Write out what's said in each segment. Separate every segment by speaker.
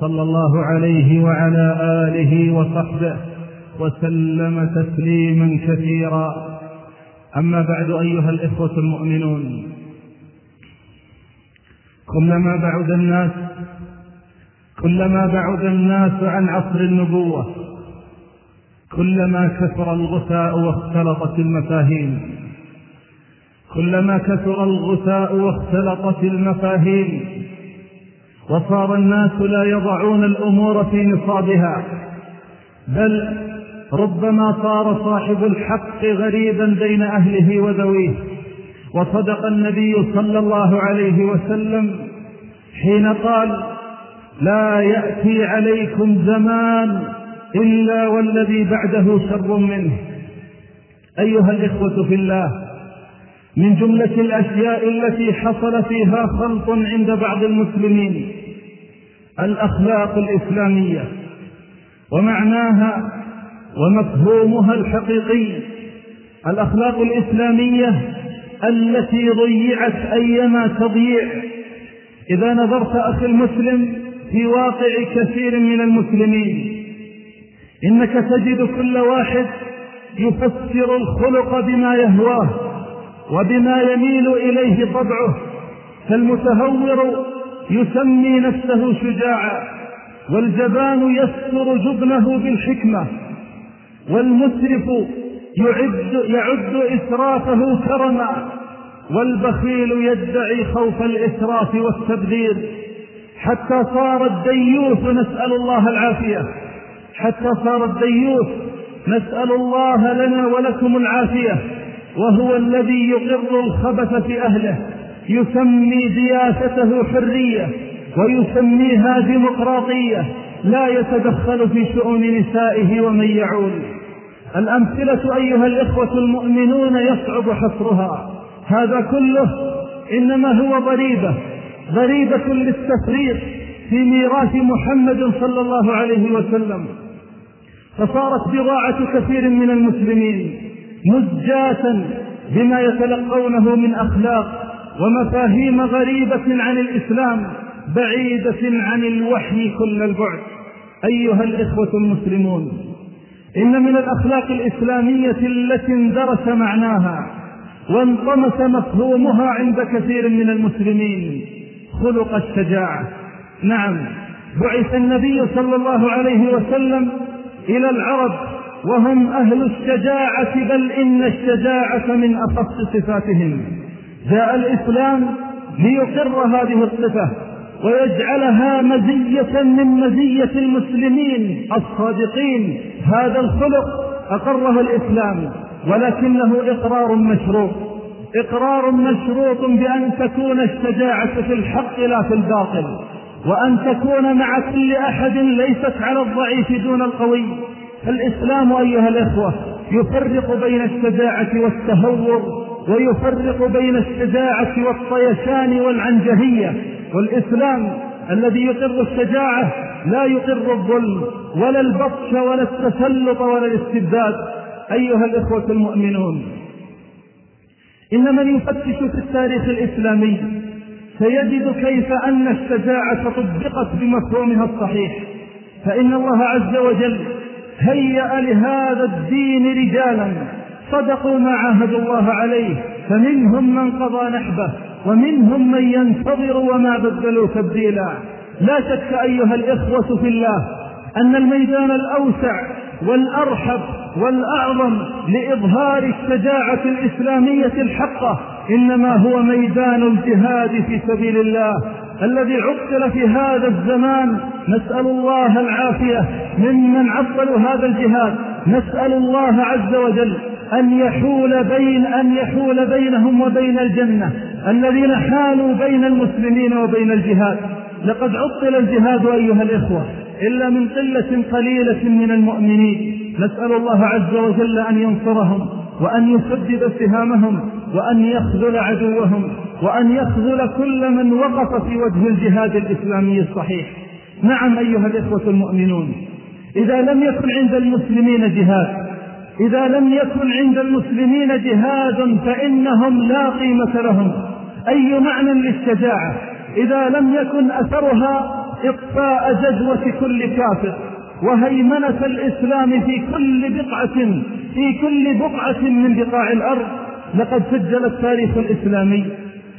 Speaker 1: صلى الله عليه وعلى آله وصحبه وسلم تسليما كثيرا. أما بعد أيها الإخوة المؤمنون كلما بعد الناس كلما بعد الناس عن عصر النبوة كلما كثر الغثاء واختلطت المفاهيم كلما كثر الغثاء واختلطت المفاهيم وصار الناس لا يضعون الأمور في نصابها. بل ربما صار صاحب الحق غريبا بين أهله وذويه. وصدق النبي صلى الله عليه وسلم حين قال لا يأتي عليكم زمان إلا والذي بعده شر منه. أيها الإخوة في الله من جملة الأشياء التي حصل فيها خلط عند بعض المسلمين الأخلاق الإسلامية ومعناها ومفهومها الحقيقي الأخلاق الإسلامية التي ضيعت أيما تضييع. إذا نظرت أخي المسلم في واقع كثير من المسلمين إنك تجد كل واحد يفسر الخلق بما يهواه وبما يميل إليه طبعه فالمتهور يسمي نفسه شجاعا والجبان يستر جبنه بالحكمة والمسرف يعد, يعد إسرافه كرما والبخيل يدعي خوف الإسراف والتبذير. حتى صار الديوث نسأل الله العافية. حتى صار الديوث نسأل الله لنا ولكم العافية وهو الذي يقر الخبث في أهله. يسمي دياسته حرية ويسميها ديمقراطية لا يتدخل في شؤون نسائه ومن يعول. الأمثلة أيها الإخوة المؤمنون يصعب حصرها. هذا كله إنما هو ضريبة ضريبة للتفريط في ميراث محمد صلى الله عليه وسلم. فصارت بضاعة كثير من المسلمين مزجاة بما يتلقونه من أخلاق ومفاهيم غريبة عن الإسلام بعيدة عن الوحي كل البعد. أيها الإخوة المسلمون إن من الأخلاق الإسلامية التي اندرس معناها وانطمس مفهومها عند كثير من المسلمين خلق الشجاعة. نعم بعث النبي صلى الله عليه وسلم إلى العرب وهم أهل الشجاعة بل إن الشجاعة من أخص صفاتهم. جاء الإسلام ليقر هذه الصفة ويجعلها مزية من مزية المسلمين الصادقين. هذا الخلق أقره الإسلام ولكنه إقرار مشروط. إقرار مشروط بأن تكون الشجاعة في الحق لا في الباطل وأن تكون مع كل أحد ليست على الضعيف دون القوي. فالإسلام أيها الإخوة يفرق بين الشجاعة والتهور ويفرق بين الشجاعة والطيشان والعنجهية والإسلام الذي يقر الشجاعة لا يقر الظلم ولا البطش ولا التسلط ولا الاستبداد. أيها الإخوة المؤمنون إن من يفتش في التاريخ الإسلامي سيجد كيف أن الشجاعة طبقت بمفهومها الصحيح. فإن الله عز وجل هيأ لهذا الدين رجالا. صدقوا ما عاهدوا الله عليه فمنهم من قضى نحبه ومنهم من ينتظر وما بدلوا تبديلا. لا شك أيها الإخوة في الله أن الميدان الأوسع والأرحب والأعظم لإظهار الشجاعة الإسلامية الحقة إنما هو ميدان الجهاد في سبيل الله. الذي عطل في هذا الزمان نسأل الله العافية ممن عطلوا هذا الجهاد نسأل الله عز وجل أن يحول بين أن يحول بينهم وبين الجنة. الذين حالوا بين المسلمين وبين الجهاد. لقد عطل الجهاد أيها الإخوة. إلا من قلة قليلة من المؤمنين. نسأل الله عز وجل أن ينصرهم وأن يسدد سهامهم وأن يخذل عدوهم وأن يخذل كل من وقف في وجه الجهاد الإسلامي الصحيح. نعم أيها الإخوة المؤمنون. إذا لم يكن عند المسلمين جهاد إذا لم يكن عند المسلمين جهاد فإنهم لا قيمة لهم. أي معنى للشجاعة؟ إذا لم يكن أثرها إطفاء جدوة كل كافر وهيمنة الإسلام في كل بقعة في كل بقعة من بقاع الأرض. لقد سجل التاريخ الإسلامي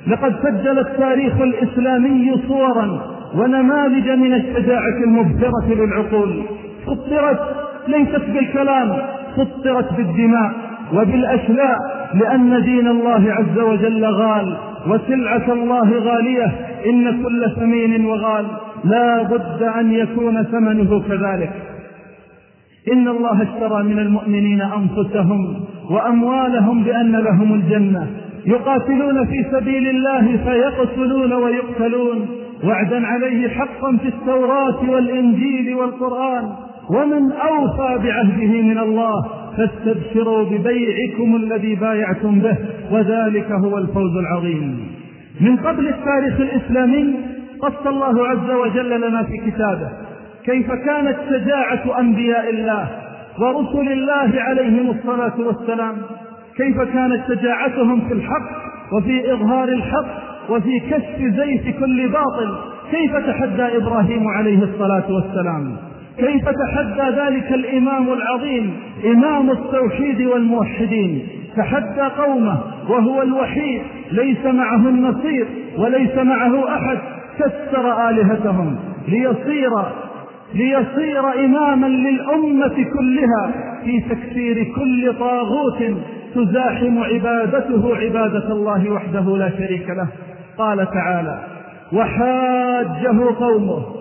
Speaker 1: لقد سجل التاريخ الإسلامي صورا ونماذج من الشجاعة المبهرة للعقول. فطرت ليست بالكلام. فطرت بالدماء وبالأشلاء لأن دين الله عز وجل غال وسلعة الله غالية إن كل ثمين وغال. لا بد أن يكون ثمنه كذلك. إن الله اشترى من المؤمنين أنفسهم وأموالهم بأن لهم الجنة. يقاتلون في سبيل الله فيقتلون ويقتلون. وعدا عليه حقا في التوراة والإنجيل والقرآن. ومن أوفى بعهده من الله فاستبشروا ببيعكم الذي بايعتم به وذلك هو الفوز العظيم. من قبل التاريخ الإسلامي قص الله عز وجل لنا في كتابه كيف كانت شجاعة أنبياء الله ورسل الله عليهم الصلاة والسلام كيف كانت شجاعتهم في الحق وفي إظهار الحق وفي كشف زيت كل باطل كيف تحدى إبراهيم عليه الصلاة والسلام؟ كيف تحدى ذلك الإمام العظيم إمام التوحيد والموحدين؟ تحدى قومه وهو الوحيد ليس معه النصير وليس معه أحد. كسر آلهتهم ليصير ليصير إماما للأمة كلها في تكسير كل طاغوت تزاحم عبادته عبادة الله وحده لا شريك له. قال تعالى وحاجه قومه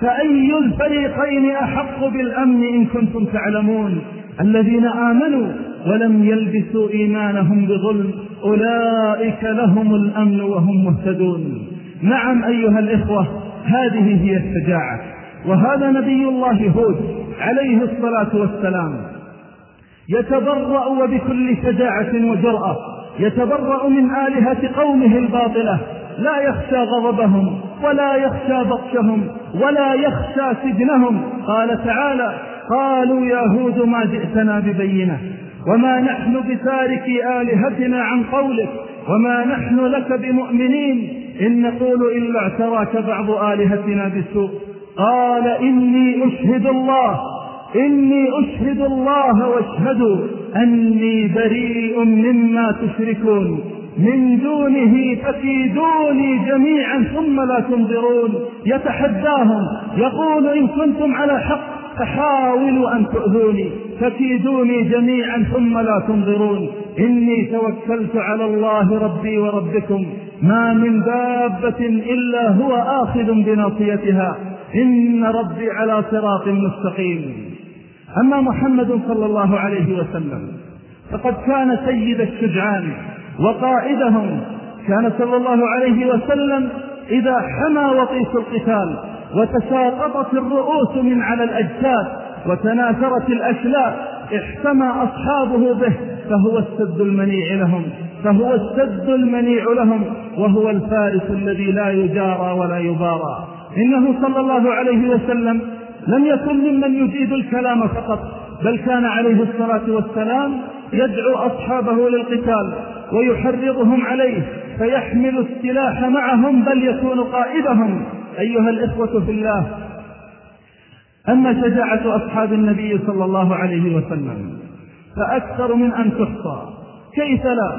Speaker 1: فأي الفريقين أحق بالأمن إن كنتم تعلمون؟ الذين آمنوا ولم يلبسوا إيمانهم بظلم أولئك لهم الأمن وهم مهتدون. نعم أيها الإخوة هذه هي الشجاعة. وهذا نبي الله هود عليه الصلاة والسلام. يتبرأ وبكل شجاعة وجرأة. يتبرأ من آلهة قومه الباطلة. لا يخشى غضبهم. ولا يخشى بطشهم ولا يخشى سجنهم. قال تعالى قالوا يا هود ما جئتنا ببينة وما نحن بتارك آلهتنا عن قولك وما نحن لك بمؤمنين. إن نقول إلا اعتراك بعض آلهتنا بسوء. قال إني أشهد الله إني أشهد الله واشهدوا أني بريء مما تشركون. من دونه فكيدوني جميعا ثم لا تنظرون. يتحداهم يقول إن كنتم على حق فحاولوا أن تؤذوني. فكيدوني جميعا ثم لا تنظرون. إني توكلت على الله ربي وربكم. ما من دابة إلا هو آخذ بناصيتها. إن ربي على صراط مستقيم. أما محمد صلى الله عليه وسلم فقد كان سيد الشجعان. وقائدهم كان صلى الله عليه وسلم إذا حمى وطيس القتال وتساقطت الرؤوس من على الأجساد وتناثرت الأشلاء احتمى أصحابه به فهو السد المنيع لهم فهو السد المنيع لهم وهو الفارس الذي لا يجارى ولا يبارى. إنه صلى الله عليه وسلم لم يكن ممن يجيد الكلام فقط بل كان عليه الصلاة والسلام يدعو أصحابه للقتال ويحرضهم عليه فيحمل السلاح معهم بل يكون قائدهم. أيها الإخوة في الله أما شجاعة أصحاب النبي صلى الله عليه وسلم فأكثر من أن تحصى كيف لا؟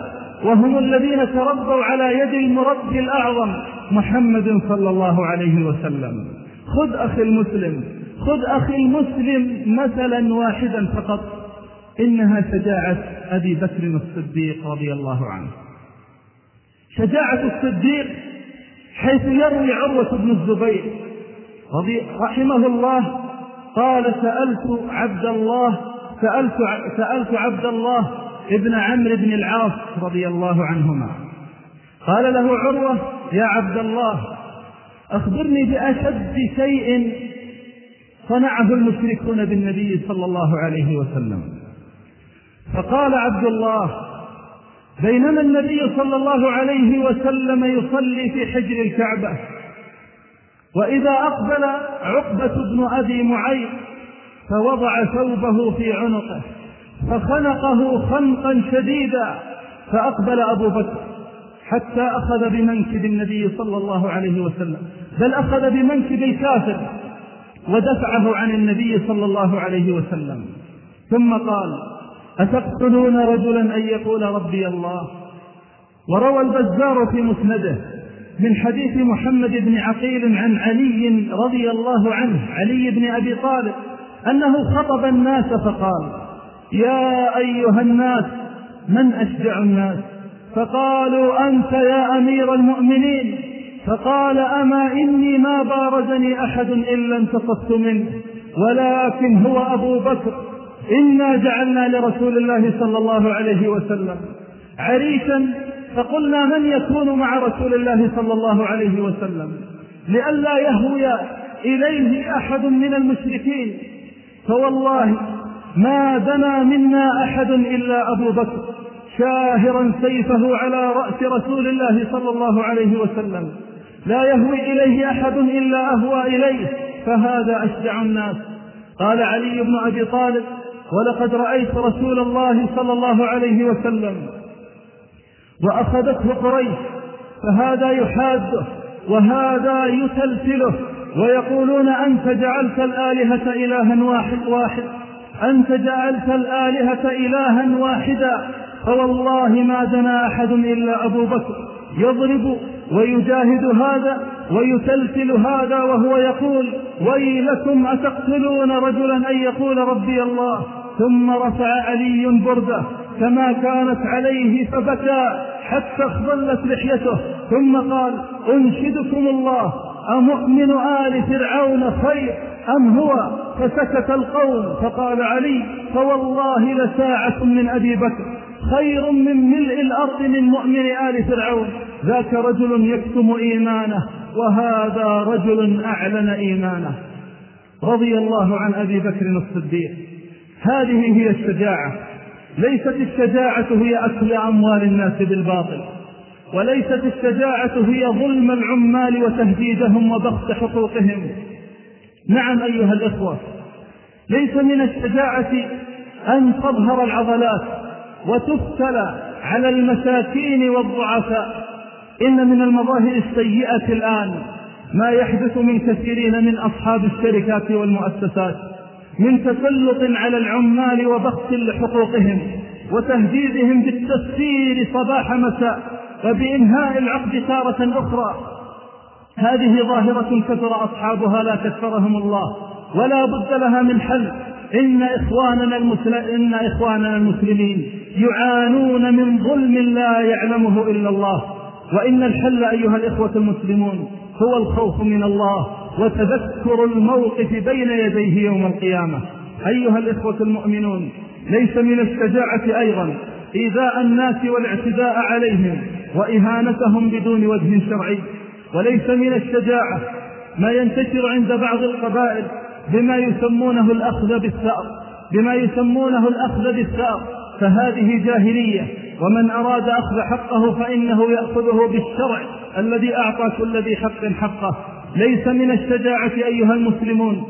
Speaker 1: وهم الذين تربوا على يد المربي الأعظم محمد صلى الله عليه وسلم. خذ أخي المسلم خذ أخي المسلم مثلا واحدا فقط. إنها شجاعة أبي بكر الصديق رضي الله عنه. شجاعة الصديق حيث يروي عروة بن الزبير رضي رحمه الله قال سألت عبد الله سألت سألت عبد الله ابن عمرو بن العاص رضي الله عنهما. قال له عروة يا عبد الله أخبرني بأشد شيء صنعه المشركون بالنبي صلى الله عليه وسلم. فقال عبد الله بينما النبي صلى الله عليه وسلم يصلي في حجر الكعبة وإذا أقبل عقبة بن أبي معيط فوضع ثوبه في عنقه فخنقه خنقا شديدا فأقبل أبو بكر حتى أخذ بمنكب النبي صلى الله عليه وسلم. بل أخذ بمنكب الكافر. ودفعه عن النبي صلى الله عليه وسلم. ثم قال أتقتلون رجلا أن يقول ربي الله؟ وروى البزار في مسنده من حديث محمد بن عقيل عن علي رضي الله عنه علي بن أبي طالب أنه خطب الناس فقال يا أيها الناس من أشجع الناس؟ فقالوا أنت يا أمير المؤمنين. فقال أما إني ما بارزني أحد إلا انتصفت منه ولكن هو أبو بكر. إنا جعلنا لرسول الله صلى الله عليه وسلم عريشا فقلنا من يكون مع رسول الله صلى الله عليه وسلم؟ لئلا يهوي إليه أحد من المشركين. فوالله ما دنا منا أحد إلا أبو بكر شاهرا سيفه على رأس رسول الله صلى الله عليه وسلم. لا يهوي إليه أحد إلا أهوى إليه فهذا أشجع الناس. قال علي بن أبي طالب ولقد رأيت رسول الله صلى الله عليه وسلم وأخذته قريش فهذا يحاده وهذا يسلسله ويقولون أنت جعلت الآلهة إلها واحد واحد أنت جعلت الآلهة إلها واحدا فوالله ما دنا أحد إلا أبو بكر. يضرب ويجاهد هذا ويسلسل هذا وهو يقول ويلكم أتقتلون رجلا أن يقول ربي الله؟ ثم رفع علي برده كما كانت عليه فبكى حتى اخضلت لحيته. ثم قال أنشدكم الله أمؤمن آل فرعون خير أم هو؟ فسكت القوم. فقال علي فوالله لساعة من أبي بكر خير من ملء الأرض من مؤمن آل فرعون. ذاك رجل يكتم إيمانه وهذا رجل أعلن إيمانه. رضي الله عن أبي بكر الصديق. هذه هي الشجاعة. ليست الشجاعة هي أكل أموال الناس بالباطل وليست الشجاعة هي ظلم العمال وتهديدهم وبخس حقوقهم. نعم أيها الإخوة ليس من الشجاعة أن تظهر العضلات وتفتل على المساكين والضعفاء. إن من المظاهر السيئة الآن ما يحدث من كثيرين من أصحاب الشركات والمؤسسات من تسلط على العمال وبخس لحقوقهم وتهديدهم بالتسفير صباح مساء وبإنهاء العقد تارة أخرى. هذه ظاهرة كثر أصحابها لا كثرهم الله ولا بد لها من حل. إن إخواننا, المسل... إن إخواننا المسلمين يعانون من ظلم لا يعلمه إلا الله. وإن الحل أيها الإخوة المسلمون هو الخوف من الله وتذكر الموقف بين يديه يوم القيامة. أيها الإخوة المؤمنون ليس من الشجاعة أيضا إيذاء الناس والاعتداء عليهم وإهانتهم بدون وجه شرعي. وليس من الشجاعة ما ينتشر عند بعض القبائل بما يسمونه الأخذ بالثأر بما يسمونه الأخذ بالثأر. فهذه جاهلية ومن أراد أخذ حقه فإنه يأخذه بالشرع الذي أعطى كل ذي حق حقه. ليس من الشجاعة أيها المسلمون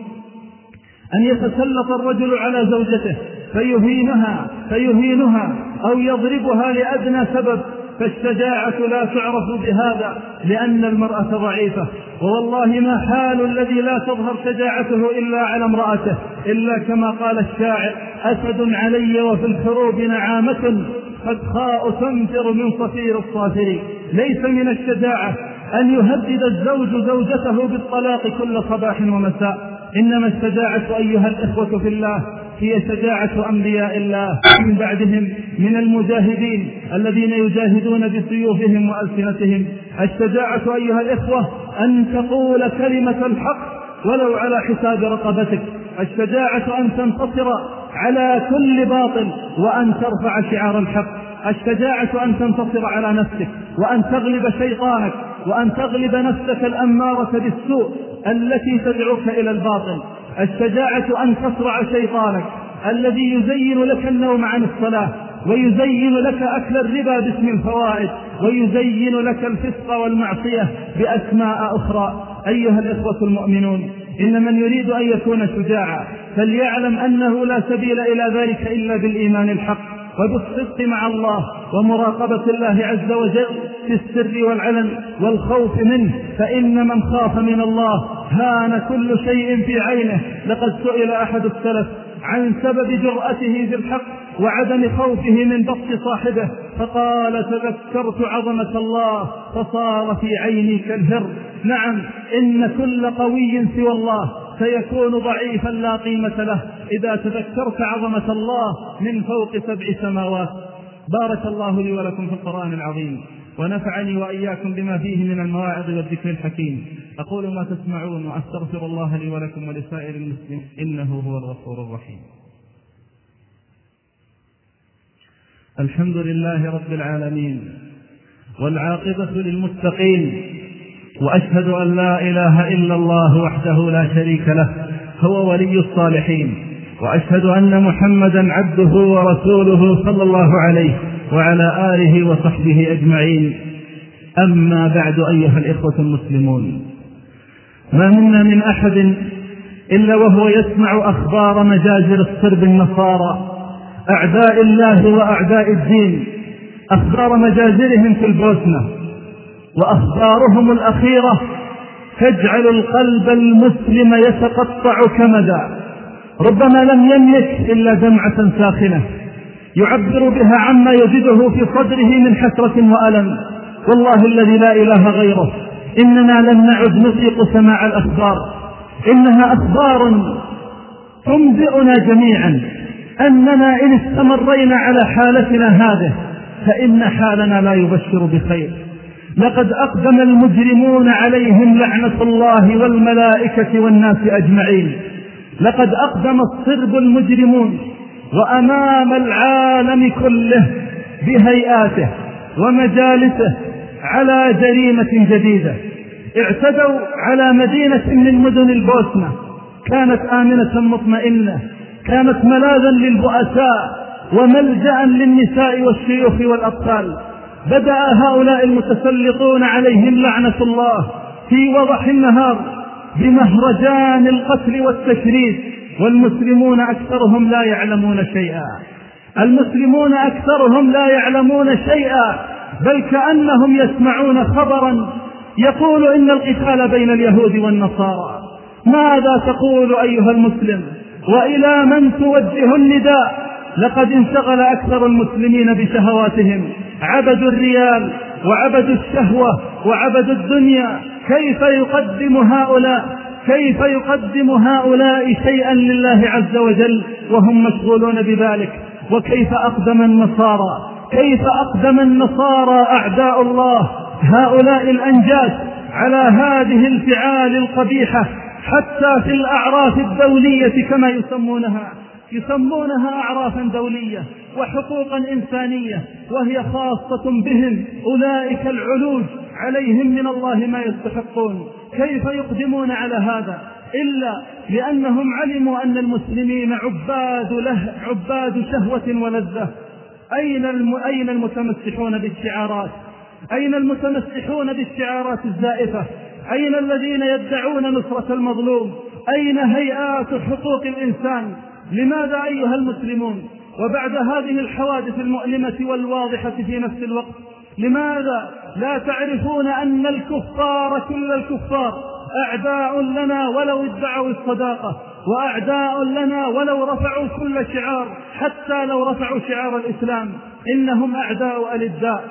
Speaker 1: أن يتسلط الرجل على زوجته فيهينها فيهينها أو يضربها لأدنى سبب. فالشجاعة لا تعرف بهذا لأن المرأة ضعيفة. ووالله ما حال الذي لا تظهر شجاعته إلا على امرأته إلا كما قال الشاعر أسد علي وفي الحروب نعامة خاء تنفر من صفير الصافرين. ليس من الشجاعة أن يهدد الزوج زوجته بالطلاق كل صباح ومساء. إنما الشجاعة أيها الإخوة في الله هي شجاعة أنبياء الله من بعدهم من المجاهدين الذين يجاهدون بسيوفهم وألسنتهم. الشجاعة أيها الإخوة أن تقول كلمة الحق ولو على حساب رقبتك. الشجاعة أن تنتصر على كل باطل وأن ترفع شعار الحق. الشجاعة أن تنتصر على نفسك وأن تغلب شيطانك وأن تغلب نفسك الأمارة بالسوء. التي تدعوك إلى الباطل الشجاعة أن تصرع شيطانك الذي يزين لك النوم عن الصلاة ويزين لك أكل الربا باسم الفوائد ويزين لك الفسق والمعصية بأسماء أخرى. أيها الإخوة المؤمنون إن من يريد أن يكون شجاعا فليعلم أنه لا سبيل إلى ذلك إلا بالإيمان الحق. وبالصدق مع الله ومراقبة الله عز وجل في السر والعلن والخوف منه فإن من خاف من الله هان كل شيء في عينه. لقد سئل أحد السلف عن سبب جرأته في الحق وعدم خوفه من بطش صاحبه فقال تذكرت عظمة الله فصار في عيني كالهر. نعم إن كل قوي سوى الله. سيكون ضعيفا لا قيمة له. إذا تذكرت عظمة الله من فوق سبع سماوات. بارك الله لي ولكم في القرآن العظيم. ونفعني وإياكم بما فيه من المواعظ والذكر الحكيم. أقول ما تسمعون وأستغفر الله لي ولكم ولسائر المسلمين. إنه هو الغفور الرحيم. الحمد لله رب العالمين والعاقبة للمتقين. وأشهد أن لا إله إلا الله وحده لا شريك له هو ولي الصالحين. وأشهد أن محمدا عبده ورسوله صلى الله عليه وعلى آله وصحبه أجمعين. أما بعد أيها الإخوة المسلمون ما منا من أحد إلا وهو يسمع أخبار مجازر الصرب النصارى أعداء الله وأعداء الدين أخبار مجازرهم في البوسنة. وأخبارهم الأخيرة تجعل القلب المسلم يتقطع كمدا ربما لم يملك إلا دمعة ساخنة يعبر بها عما يجده في صدره من حسرة وألم. والله الذي لا إله غيره. إننا لم نعد نطيق سماع الأخبار. إنها أخبار تنبئنا جميعا. أننا إن استمرينا على حالتنا هذه فإن حالنا لا يبشر بخير. لقد أقدم المجرمون عليهم لعنة الله والملائكة والناس أجمعين. لقد أقدم الصرب المجرمون وأمام العالم كله بهيئاته ومجالسه على جريمة جديدة. اعتدوا على مدينة من مدن البوسنة. كانت آمنة مطمئنة. كانت ملاذا للبؤساء وملجأ للنساء والشيوخ والأطفال. بدأ هؤلاء المتسلطون عليهم لعنة الله في وضح النهار بمهرجان القتل والتشريد والمسلمون أكثرهم لا يعلمون شيئا. المسلمون أكثرهم لا يعلمون شيئا بل كأنهم يسمعون خبرا يقول إن القتال بين اليهود والنصارى. ماذا تقول أيها المسلم؟ وإلى من توجه النداء؟ لقد انشغل أكثر المسلمين بشهواتهم. عبدوا الريال وعبدوا الشهوة وعبدوا الدنيا. كيف يقدم هؤلاء؟ كيف يقدم هؤلاء شيئا لله عز وجل وهم مشغولون بذلك؟ وكيف أقدم النصارى؟ كيف أقدم النصارى أعداء الله؟ هؤلاء الأنجاس على هذه الفعال القبيحة حتى في الأعراف الدولية كما يسمونها. يسمونها أعرافا دولية وحقوقا إنسانية وهي خاصة بهم. أولئك العلوج عليهم من الله ما يستحقون. كيف يقدمون على هذا؟ إلا لأنهم علموا أن المسلمين عباد له عباد شهوة ولذة. أين أين المتمسحون بالشعارات؟ أين المتمسحون بالشعارات الزائفة؟ أين الذين يدعون نصرة المظلوم؟ أين هيئات حقوق الإنسان؟ لماذا أيها المسلمون وبعد هذه الحوادث المؤلمة والواضحة في نفس الوقت لماذا لا تعرفون أن الكفار كل الكفار أعداء لنا ولو ادعوا الصداقة وأعداء لنا ولو رفعوا كل شعار حتى لو رفعوا شعار الإسلام؟ إنهم أعداء ألداء.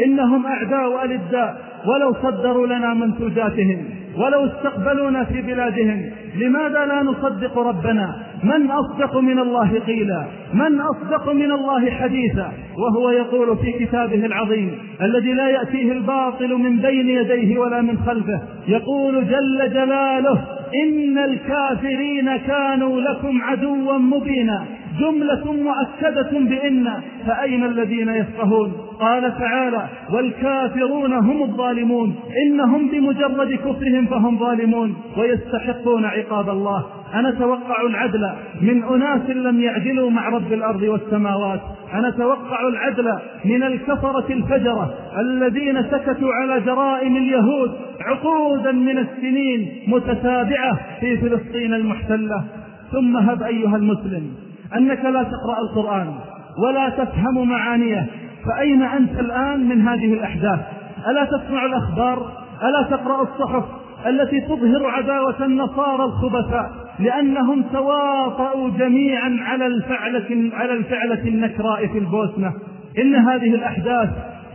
Speaker 1: إنهم أعداء ألداء ولو صدروا لنا منتوجاتهم ولو استقبلونا في بلادهم لماذا لا نصدق ربنا؟ من أصدق من الله قيلا؟ من أصدق من الله حديثا؟ وهو يقول في كتابه العظيم الذي لا يأتيه الباطل من بين يديه ولا من خلفه يقول جل جلاله إن الكافرين كانوا لكم عدوا مبينا. جملة مؤكدة بإن فأين الذين يفقهون؟ قال تعالى والكافرون هم الظالمون إنهم بمجرد كفرهم فهم ظالمون ويستحقون عقاب الله. أنا أتوقع العدل من أناس لم يعدلوا مع رب الأرض والسماوات. أنا أتوقع العدل من الكفرة الفجرة الذين سكتوا على جرائم اليهود عقودا من السنين متتابعة في فلسطين المحتلة. ثم هب أيها المسلم أنك لا تقرأ القرآن ولا تفهم معانيه فأين أنت الآن من هذه الأحداث؟ ألا تسمع الأخبار؟ ألا تقرأ الصحف التي تظهر عداوة النصارى الخبثاء لأنهم تواطؤوا جميعا على الفعلة على الفعلة النكراء في البوسنة؟ إن هذه الأحداث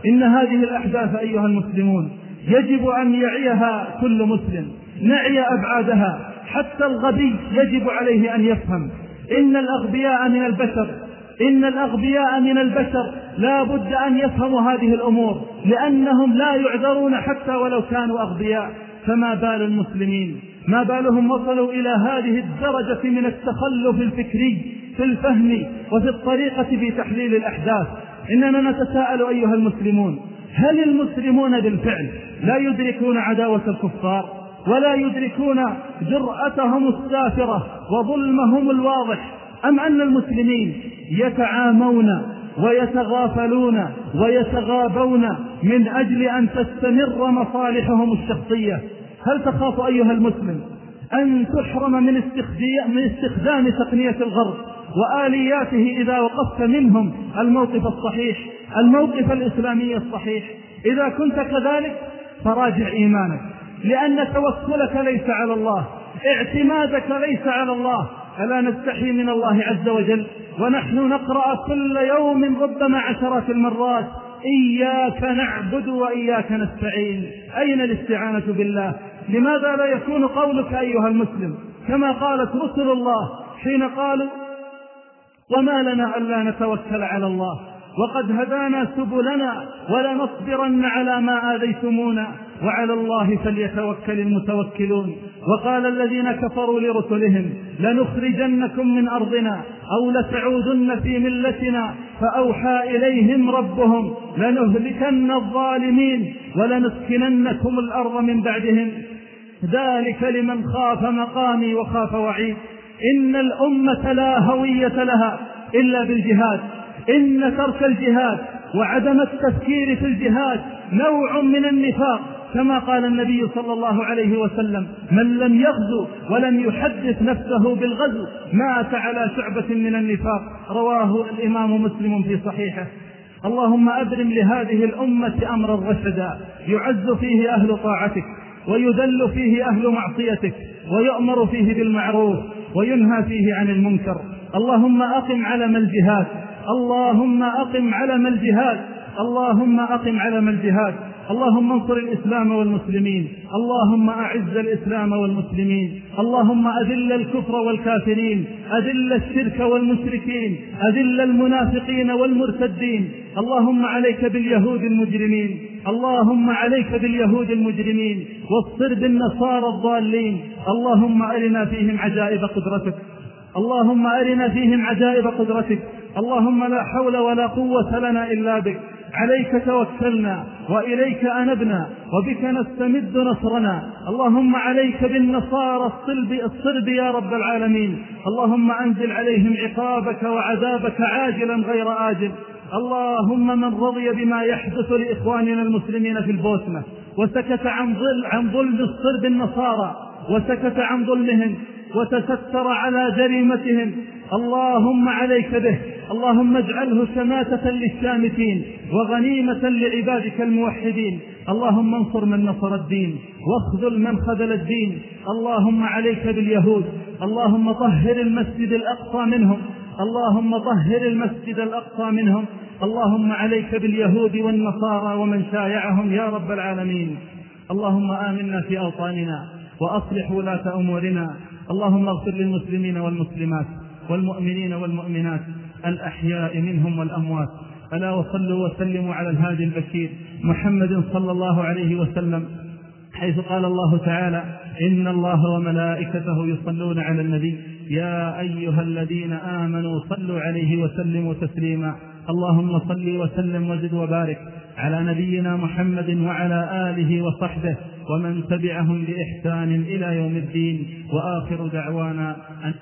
Speaker 1: إن هذه الأحداث أيها المسلمون يجب أن يعيها كل مسلم نعي أبعادها حتى الغبي يجب عليه أن يفهم. إن الأغبياء من البشر إن الأغبياء من البشر. لا بد أن يفهموا هذه الأمور لأنهم لا يعذرون حتى ولو كانوا أغبياء. فما بال المسلمين؟ ما بالهم وصلوا إلى هذه الدرجة من التخلف الفكري في الفهم وفي الطريقة في تحليل الأحداث؟ إننا نتساءل أيها المسلمون هل المسلمون بالفعل لا يدركون عداوة الكفار؟ ولا يدركون جرأتهم السافرة وظلمهم الواضح. أم أن المسلمين يتعامون ويتغافلون ويتغابون من أجل أن تستمر مصالحهم الشخصية؟ هل تخاف أيها المسلم أن تحرم من من استخدام تقنية الغرب وآلياته إذا وقفت منهم الموقف الصحيح الموقف الإسلامي الصحيح؟ إذا كنت كذلك فراجع إيمانك. لأن توكلك ليس على الله اعتمادك ليس على الله. ألا نستحي من الله عز وجل؟ ونحن نقرأ كل يوم ربما عشرات المرات إياك نعبد وإياك نستعين. أين الاستعانة بالله؟ لماذا لا يكون قولك أيها المسلم؟ كما قالت رسل الله حين قالوا وما لنا ألا نتوكل على الله وقد هدانا سبلنا ولنصبرن على ما آذيتمونا. وعلى الله فليتوكل المتوكلون. وقال الذين كفروا لرسلهم لنخرجنكم من أرضنا أو لتعودن في ملتنا. فأوحى إليهم ربهم لنهلكن الظالمين ولنسكننكم الأرض من بعدهم. ذلك لمن خاف مقامي وخاف وعيد. إن الأمة لا هوية لها إلا بالجهاد. إن ترك الجهاد وعدم التفكير في الجهاد نوع من النفاق. كما قال النبي صلى الله عليه وسلم من لم يغزو ولم يحدث نفسه بالغزو مات على شعبة من النفاق. رواه الإمام مسلم في صحيحه. اللهم أبرم لهذه الأمة أمرا رشدا يعز فيه أهل طاعتك ويذل فيه أهل معصيتك ويؤمر فيه بالمعروف وينهى فيه عن المنكر. اللهم أقم علم الجهاد اللهم أقم علم الجهاد اللهم أقم علم الجهاد. اللهم انصر الإسلام والمسلمين. اللهم أعز الإسلام والمسلمين. اللهم أذل الكفر والكافرين. أذل الشرك والمشركين. أذل المنافقين والمرتدين. اللهم عليك باليهود المجرمين. اللهم عليك باليهود المجرمين. واصفر بالنصارى الضالين. اللهم أرنا فيهم عجائب قدرتك. اللهم أرنا فيهم عجائب قدرتك. اللهم لا حول ولا قوة لنا إلا بك. عليك توكلنا وإليك أنبنا وبك نستمد نصرنا. اللهم عليك بالنصارى الصلب الصلب يا رب العالمين. اللهم أنزل عليهم عقابك وعذابك عاجلا غير آجل. اللهم من رضي بما يحدث لإخواننا المسلمين في البوسنة. وسكت عن ظل عن ظلم الصلب النصارى. وسكت عن ظلمهم. وتستر على جريمتهم. اللهم عليك به. اللهم اجعله شماتة للشامتين وغنيمة لعبادك الموحدين. اللهم انصر من نصر الدين واخذل من خذل الدين. اللهم عليك باليهود. اللهم طهر المسجد الأقصى منهم. اللهم طهر المسجد الأقصى منهم. اللهم عليك باليهود والنصارى ومن شايعهم يا رب العالمين. اللهم آمنا في أوطاننا وأصلح ولاة أمورنا. اللهم اغفر للمسلمين والمسلمات والمؤمنين والمؤمنات. الأحياء منهم والأموات. ألا وصلوا وسلموا على الهادي البشير محمد صلى الله عليه وسلم حيث قال الله تعالى إن الله وملائكته يصلون على النبي يا أيها الذين آمنوا صلوا عليه وسلموا تسليما. اللهم صل وسلم وزد وبارك على نبينا محمد وعلى آله وصحبه ومن تبعهم بإحسان إلى يوم الدين. وآخر دعوانا أن